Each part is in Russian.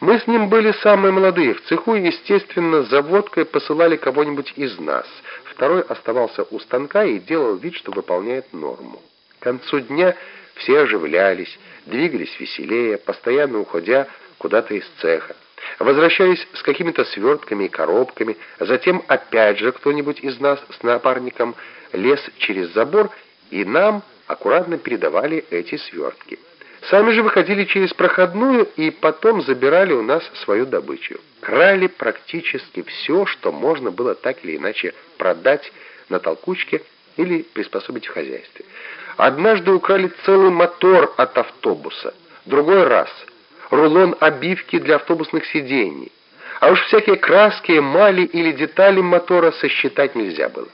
Мы с ним были самые молодые в цеху, естественно, за водкой посылали кого-нибудь из нас. Второй оставался у станка и делал вид, что выполняет норму. К концу дня все оживлялись, двигались веселее, постоянно уходя куда-то из цеха. Возвращались с какими-то свертками и коробками, затем опять же кто-нибудь из нас с напарником лез через забор, и нам аккуратно передавали эти свертки. Сами же выходили через проходную и потом забирали у нас свою добычу. Крали практически все, что можно было так или иначе продать на толкучке или приспособить в хозяйстве. Однажды украли целый мотор от автобуса, другой раз рулон обивки для автобусных сидений, а уж всякие краски, эмали или детали мотора сосчитать нельзя было.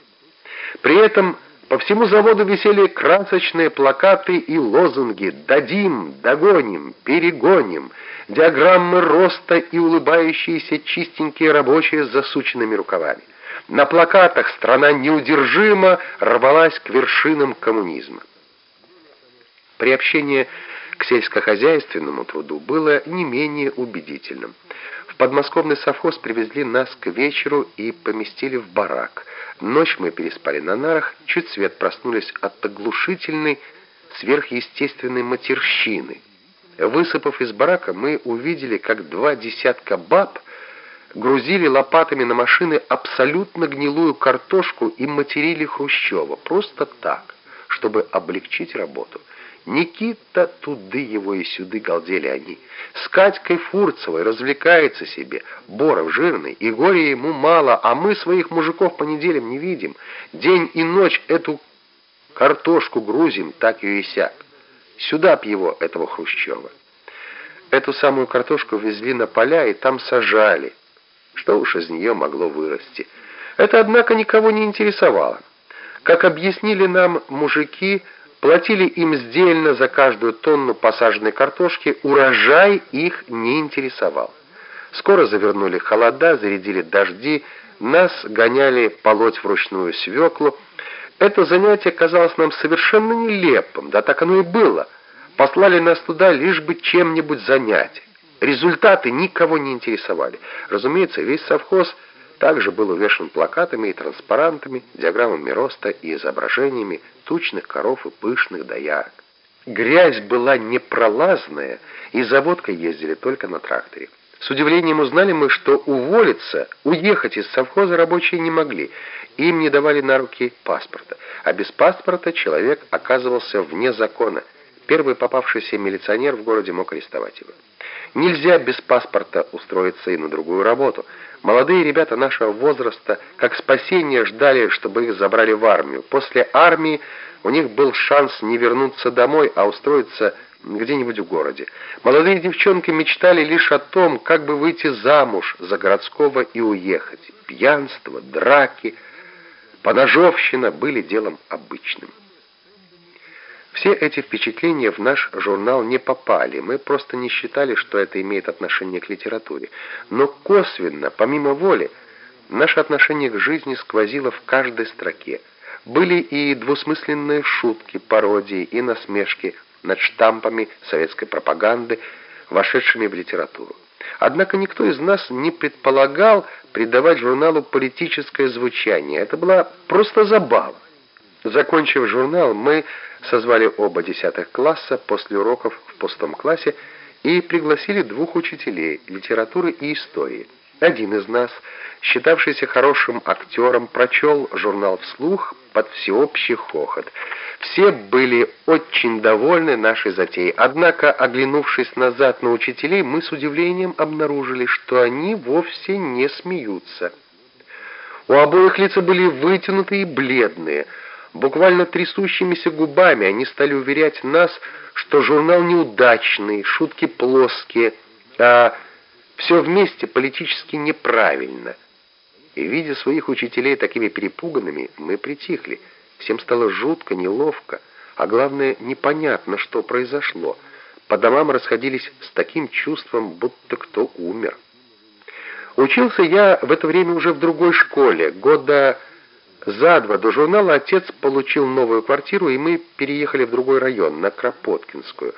При этом по всему заводу висели красочные плакаты и лозунги «Дадим», «Догоним», «Перегоним», диаграммы роста и улыбающиеся чистенькие рабочие с засученными рукавами. На плакатах страна неудержимо рвалась к вершинам коммунизма. Приобщение к сельскохозяйственному труду было не менее убедительным. В подмосковный совхоз привезли нас к вечеру и поместили в барак. Ночь мы переспали на нарах, чуть свет проснулись от оглушительной сверхъестественной матерщины. Высыпав из барака, мы увидели, как два десятка баб грузили лопатами на машины абсолютно гнилую картошку и материли Хрущева. Просто так, чтобы облегчить работу. Никита туды его и сюды галдели они. С Катькой Фурцевой развлекается себе. Боров жирный, и горе ему мало, а мы своих мужиков по неделям не видим. День и ночь эту картошку грузим, так и сяк. Сюда б его, этого Хрущева. Эту самую картошку везли на поля и там сажали. Что уж из нее могло вырасти. Это, однако, никого не интересовало. Как объяснили нам мужики, платили им сдельно за каждую тонну посаженной картошки, урожай их не интересовал. Скоро завернули холода, зарядили дожди, нас гоняли полоть вручную свеклу. Это занятие казалось нам совершенно нелепым, да так оно и было. Послали нас туда лишь бы чем-нибудь занять. Результаты никого не интересовали. Разумеется, весь совхоз также был увешан плакатами и транспарантами, диаграммами роста и изображениями тучных коров и пышных доярок. Грязь была непролазная, и за водкой ездили только на тракторе. С удивлением узнали мы, что уволиться, уехать из совхоза рабочие не могли. Им не давали на руки паспорта. А без паспорта человек оказывался вне закона. Первый попавшийся милиционер в городе мог арестовать его. Нельзя без паспорта устроиться и на другую работу. Молодые ребята нашего возраста, как спасение, ждали, чтобы их забрали в армию. После армии у них был шанс не вернуться домой, а устроиться где-нибудь в городе. Молодые девчонки мечтали лишь о том, как бы выйти замуж за городского и уехать. Пьянство, драки, поножовщина были делом обычным. Все эти впечатления в наш журнал не попали, мы просто не считали, что это имеет отношение к литературе. Но косвенно, помимо воли, наше отношение к жизни сквозило в каждой строке. Были и двусмысленные шутки, пародии и насмешки над штампами советской пропаганды, вошедшими в литературу. Однако никто из нас не предполагал придавать журналу политическое звучание. Это была просто забава. Закончив журнал, мы созвали оба десятых класса после уроков в пустом классе и пригласили двух учителей литературы и истории. Один из нас, считавшийся хорошим актером, прочел журнал вслух под всеобщий хохот. Все были очень довольны нашей затеей, однако, оглянувшись назад на учителей, мы с удивлением обнаружили, что они вовсе не смеются. У обоих лица были вытянутые и бледные – Буквально трясущимися губами они стали уверять нас, что журнал неудачный, шутки плоские, а все вместе политически неправильно. И, видя своих учителей такими перепуганными, мы притихли. Всем стало жутко, неловко, а главное, непонятно, что произошло. По домам расходились с таким чувством, будто кто умер. Учился я в это время уже в другой школе, года... За два до журнала отец получил новую квартиру, и мы переехали в другой район, на Кропоткинскую.